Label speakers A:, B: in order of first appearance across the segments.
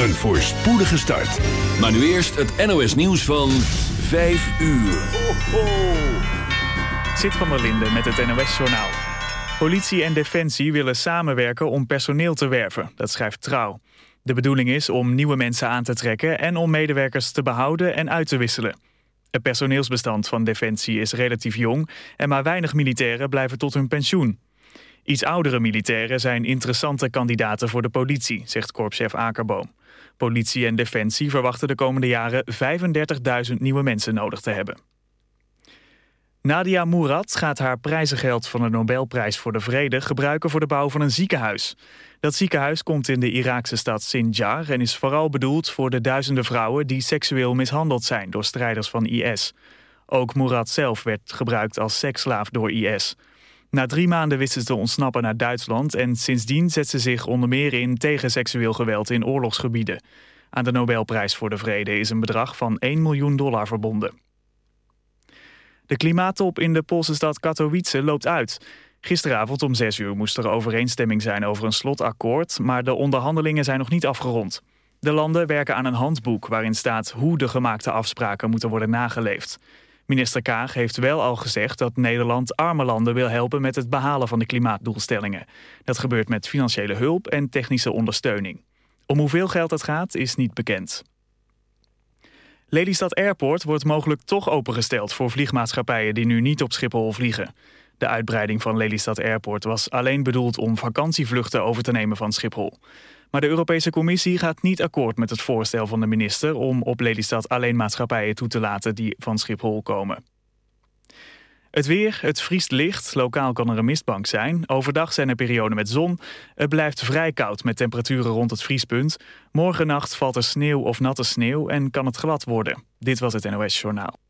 A: Een voorspoedige start.
B: Maar nu eerst het NOS nieuws van 5 uur. Ho, ho.
C: Zit van der met het NOS journaal. Politie en Defensie willen samenwerken om personeel te werven. Dat schrijft Trouw. De bedoeling is om nieuwe mensen aan te trekken... en om medewerkers te behouden en uit te wisselen. Het personeelsbestand van Defensie is relatief jong... en maar weinig militairen blijven tot hun pensioen. Iets oudere militairen zijn interessante kandidaten voor de politie, zegt korpschef Akerboom. Politie en Defensie verwachten de komende jaren 35.000 nieuwe mensen nodig te hebben. Nadia Murad gaat haar prijzengeld van de Nobelprijs voor de Vrede gebruiken voor de bouw van een ziekenhuis. Dat ziekenhuis komt in de Iraakse stad Sinjar en is vooral bedoeld voor de duizenden vrouwen die seksueel mishandeld zijn door strijders van IS. Ook Murad zelf werd gebruikt als seksslaaf door IS. Na drie maanden wist ze te ontsnappen naar Duitsland en sindsdien zet ze zich onder meer in tegen seksueel geweld in oorlogsgebieden. Aan de Nobelprijs voor de Vrede is een bedrag van 1 miljoen dollar verbonden. De klimaattop in de Poolse stad Katowice loopt uit. Gisteravond om 6 uur moest er overeenstemming zijn over een slotakkoord, maar de onderhandelingen zijn nog niet afgerond. De landen werken aan een handboek waarin staat hoe de gemaakte afspraken moeten worden nageleefd. Minister Kaag heeft wel al gezegd dat Nederland arme landen wil helpen met het behalen van de klimaatdoelstellingen. Dat gebeurt met financiële hulp en technische ondersteuning. Om hoeveel geld het gaat is niet bekend. Lelystad Airport wordt mogelijk toch opengesteld voor vliegmaatschappijen die nu niet op Schiphol vliegen. De uitbreiding van Lelystad Airport was alleen bedoeld om vakantievluchten over te nemen van Schiphol. Maar de Europese Commissie gaat niet akkoord met het voorstel van de minister om op Lelystad alleen maatschappijen toe te laten die van Schiphol komen. Het weer, het vriest licht, lokaal kan er een mistbank zijn. Overdag zijn er perioden met zon. Het blijft vrij koud met temperaturen rond het vriespunt. Morgennacht valt er sneeuw of natte sneeuw en kan het glad worden. Dit was het NOS Journaal.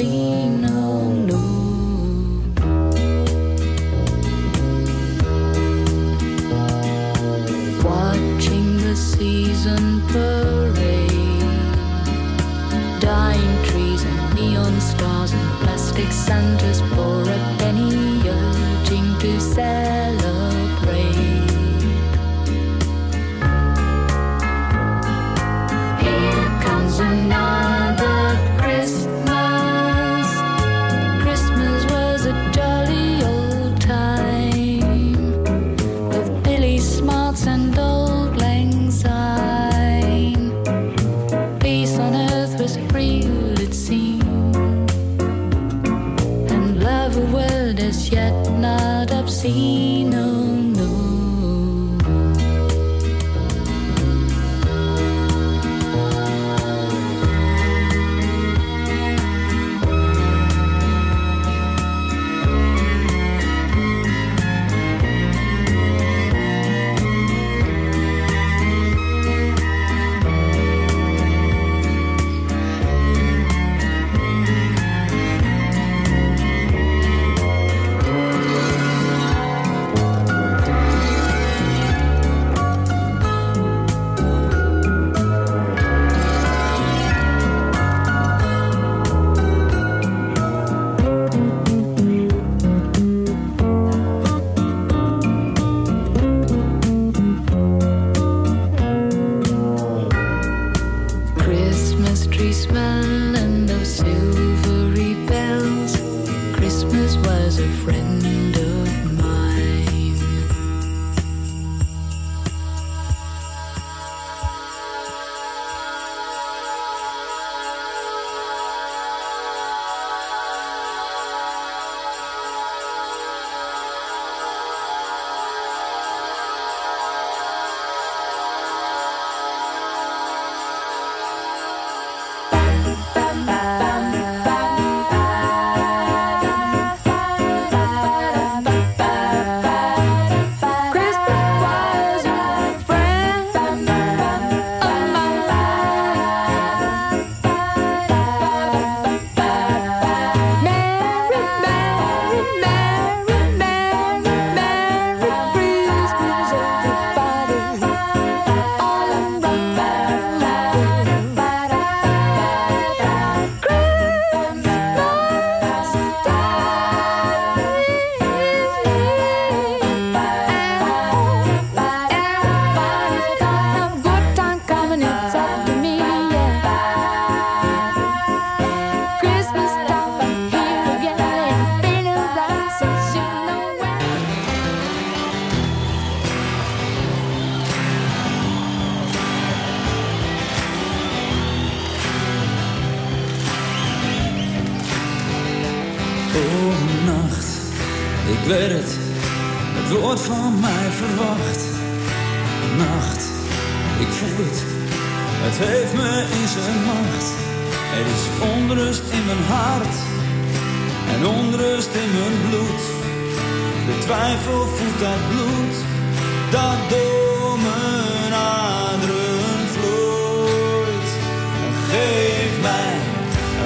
D: Not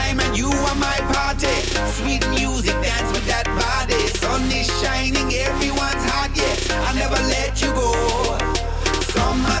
E: time and you are my party. Sweet music, dance with that body. Sun is shining, everyone's hot, yeah. I'll never let you go.
B: Summer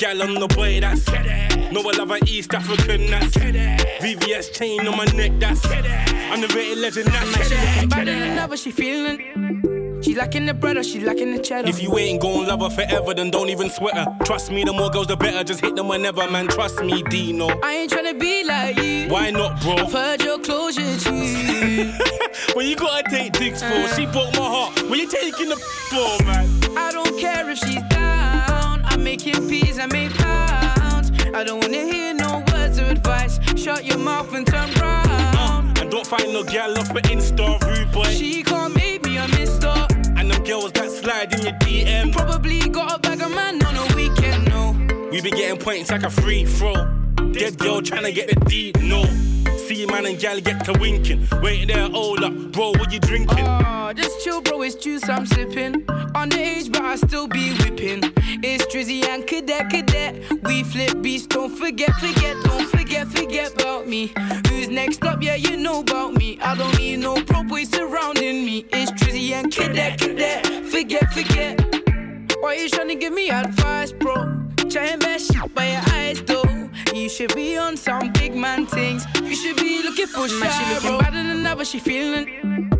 F: gal on the boy, that's No, I love an East African, that's VVS chain on my neck, that's I'm the rated legend, that's
G: looking better than ever, she feeling she lacking the bread or she lacking the cheddar.
F: If you ain't gon' love her forever, then don't even sweat her. Trust me, the more girls, the better. Just hit them whenever, man. Trust me, Deno.
G: I ain't tryna be like you.
F: Why not, bro?
G: I've heard your closure, G.
F: when you gotta take dicks for, she broke my heart. When you taking the for, man?
G: I don't care if she's. I'm making peas, I make pounds. I don't wanna hear no words of advice. Shut your mouth and turn round.
F: Uh, and don't find no gal off for Insta, rude boy.
G: She can't make me a mister.
F: And them girls that slide in your DM.
G: Probably got a bag of man on a weekend, no.
F: We be getting points like a free throw. Dead girl trying to get the deep, no. See man and gal get to winking. Wait there, hold up, bro, what you drinking?
G: Oh, just chill, bro, it's juice I'm sipping. Underage, but I still be whipping. It's Drizzy and Cadet, Cadet. We flip beats, don't forget, forget, don't forget, forget about me. Who's next up? Yeah, you know about me. I don't need no pro boys surrounding me. It's Drizzy and Cadet, Cadet. Forget, forget. Why you trying to give me advice, bro? Try and best shit by your eyes, though. You should be on some big man things. You should be looking for shit. She looking better than ever, she feeling.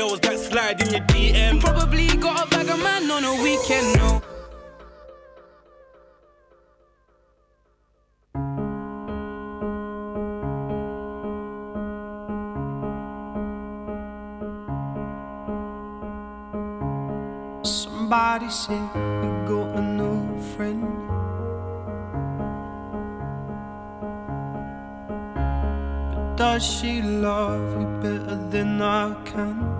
F: girls that slide in your DM.
G: Probably got a bag of man on a weekend, no.
H: Somebody said you got a new friend. But does she love you better than I can?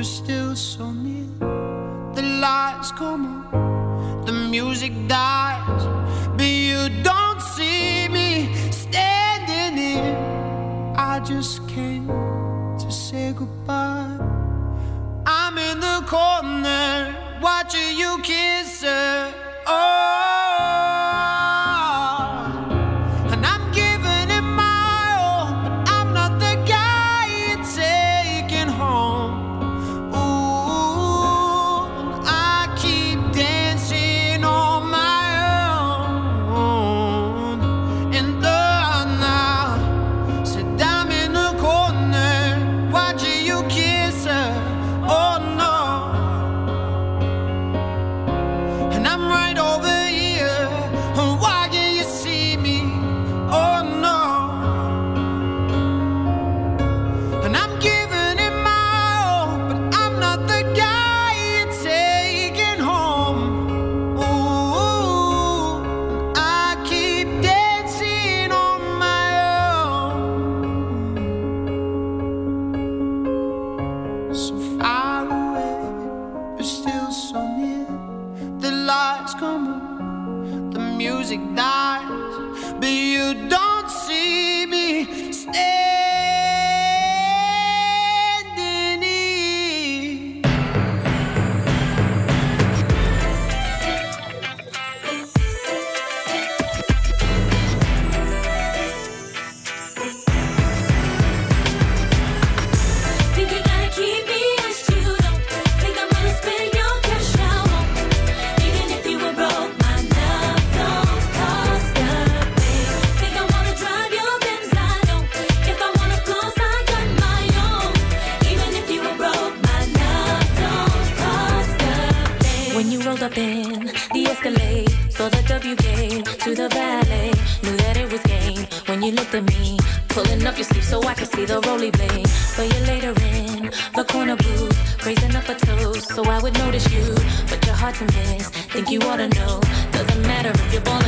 H: we're still so near. The lights come on, the music dies.
I: hard to miss. Think you ought to know. Doesn't matter if you're born.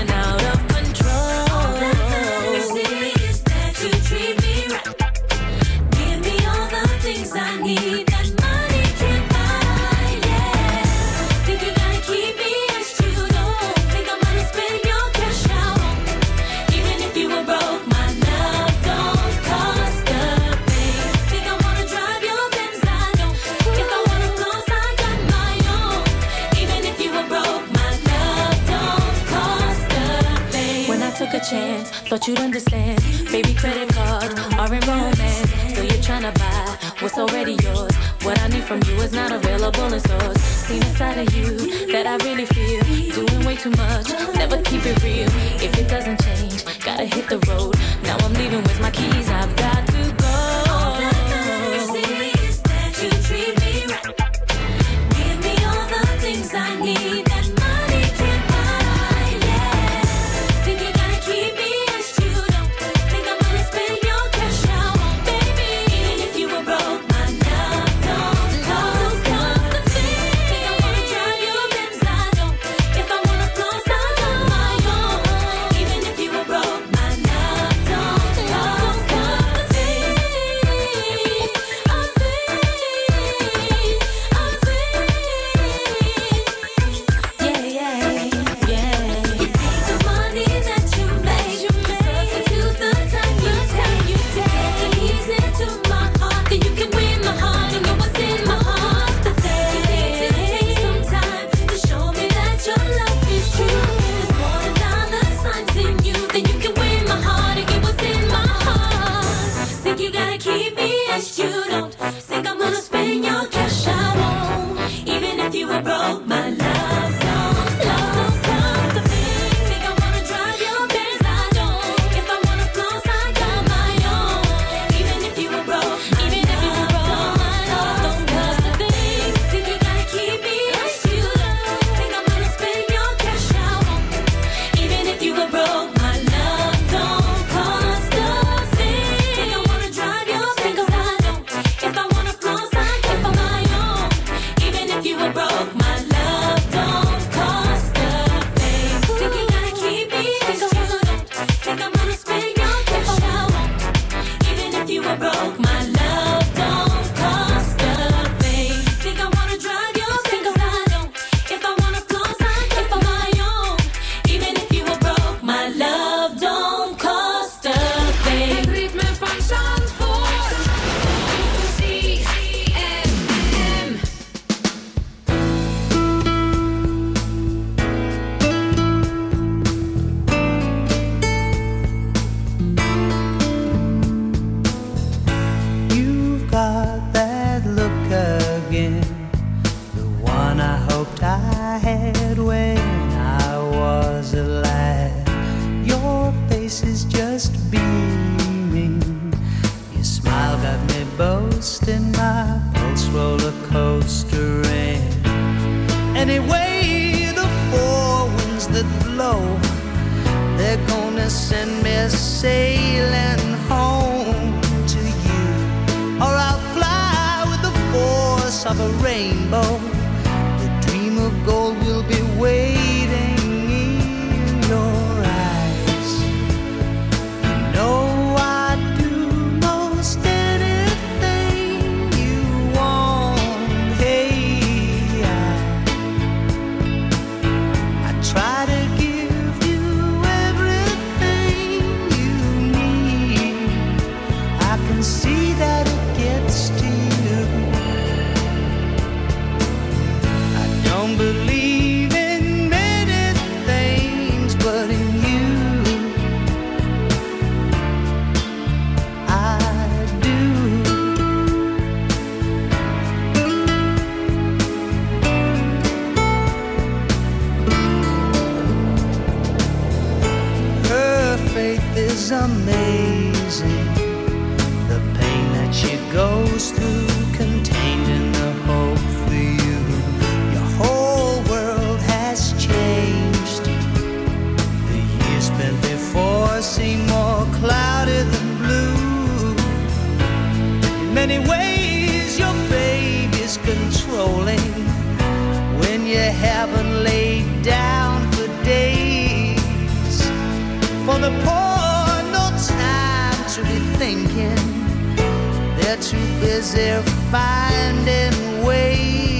I: Too
J: busy finding ways,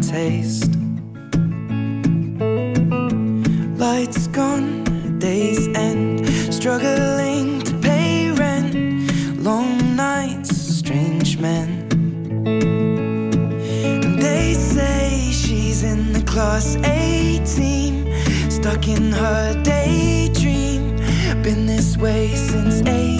K: taste. Lights gone, days end, struggling to pay rent. Long nights, strange men. And they say she's in the class A team, stuck in her daydream. Been this way since 18.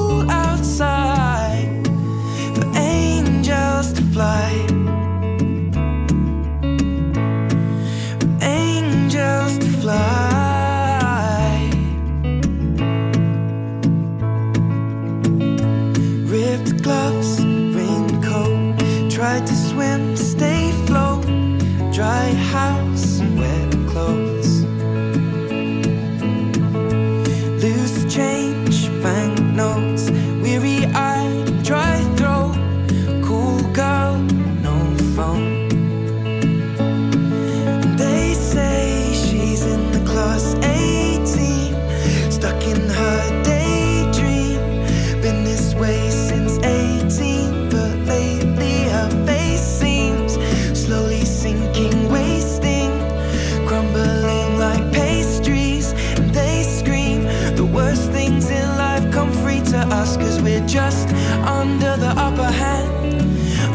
K: just under the upper hand.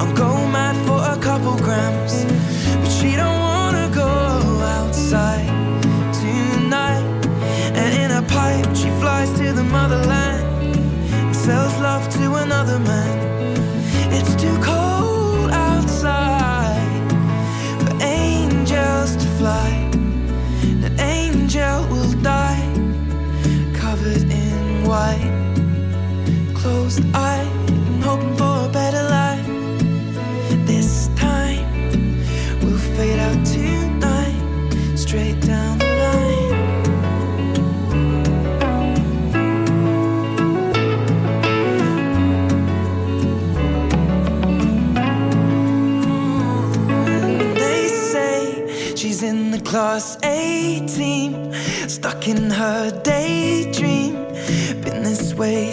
K: I'll go mad for a couple grams, but she don't wanna go outside tonight. And in a pipe, she flies to the motherland and sells love to another man. I'm hoping for a better life. This time we'll fade out tonight, straight down the line. They say she's in the class 18, stuck in her daydream. Been this way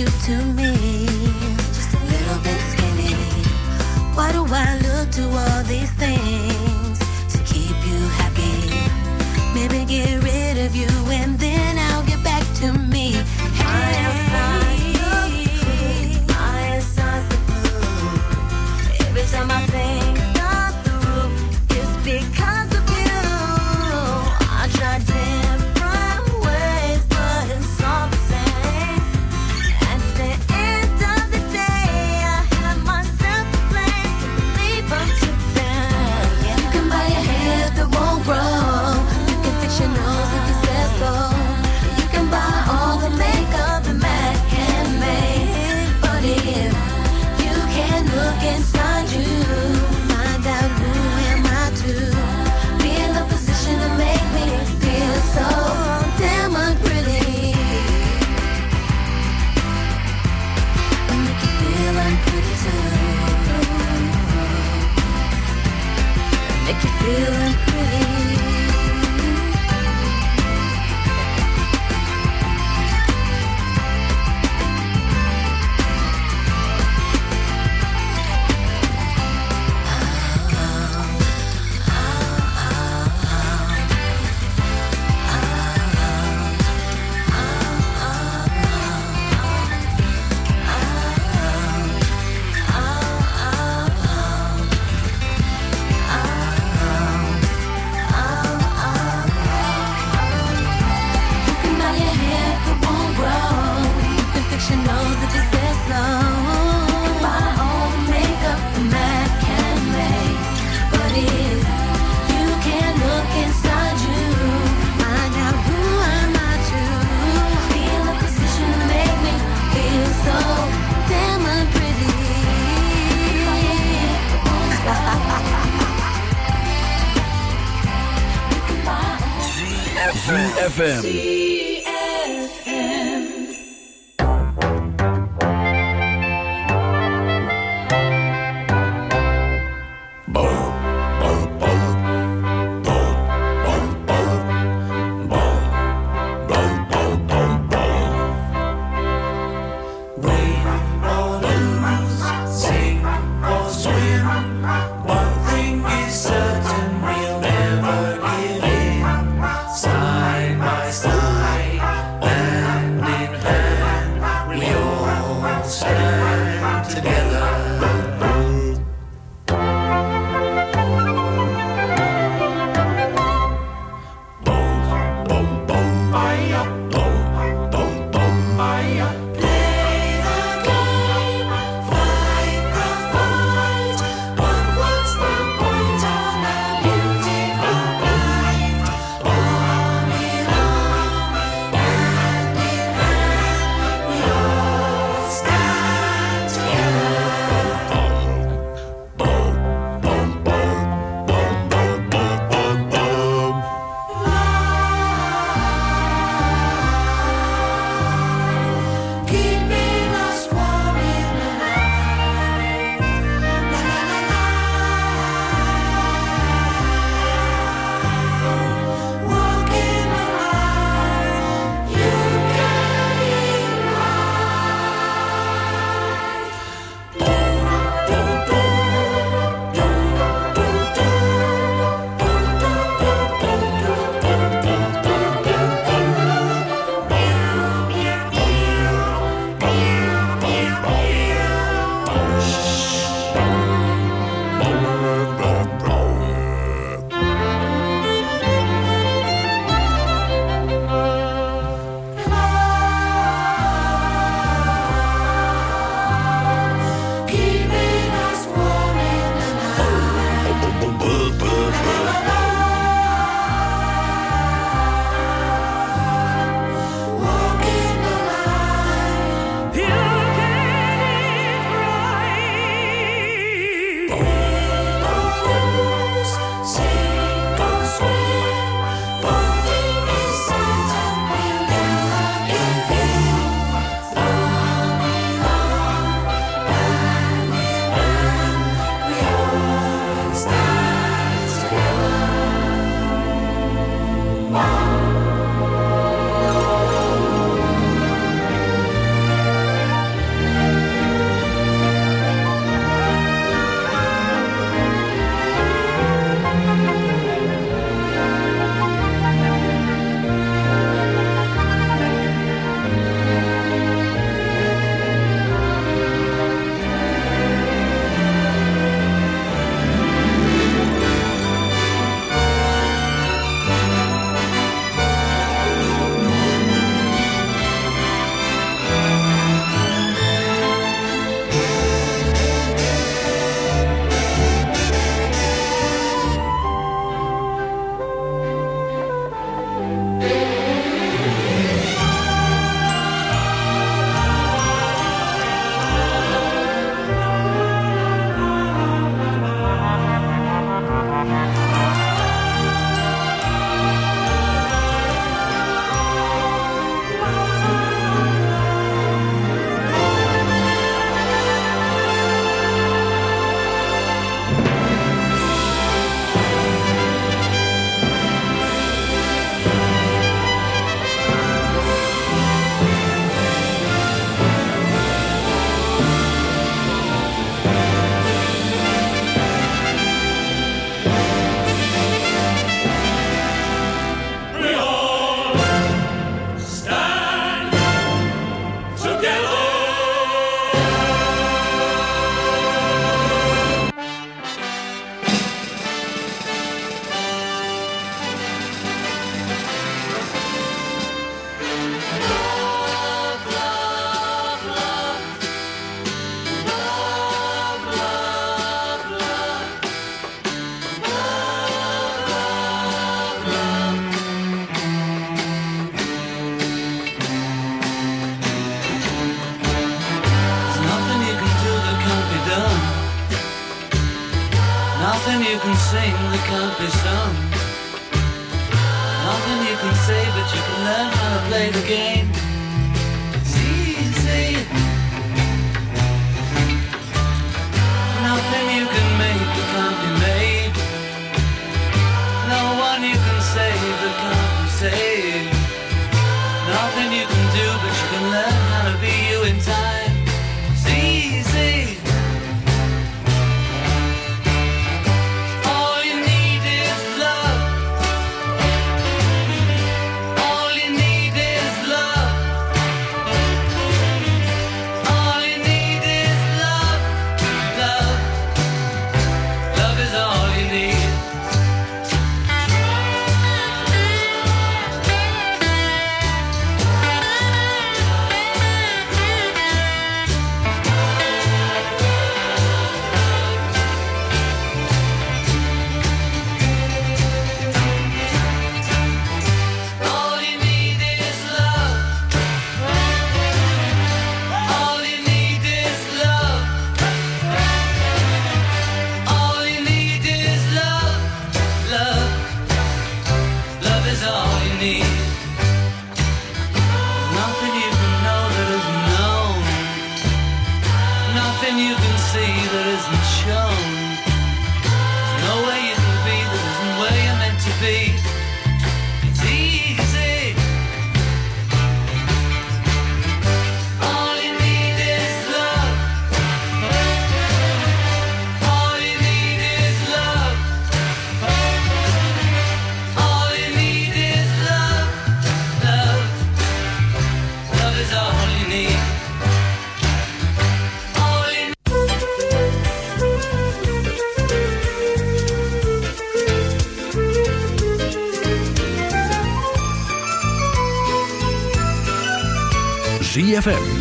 I: you to me. Just a little bit skinny. Why do I look to all these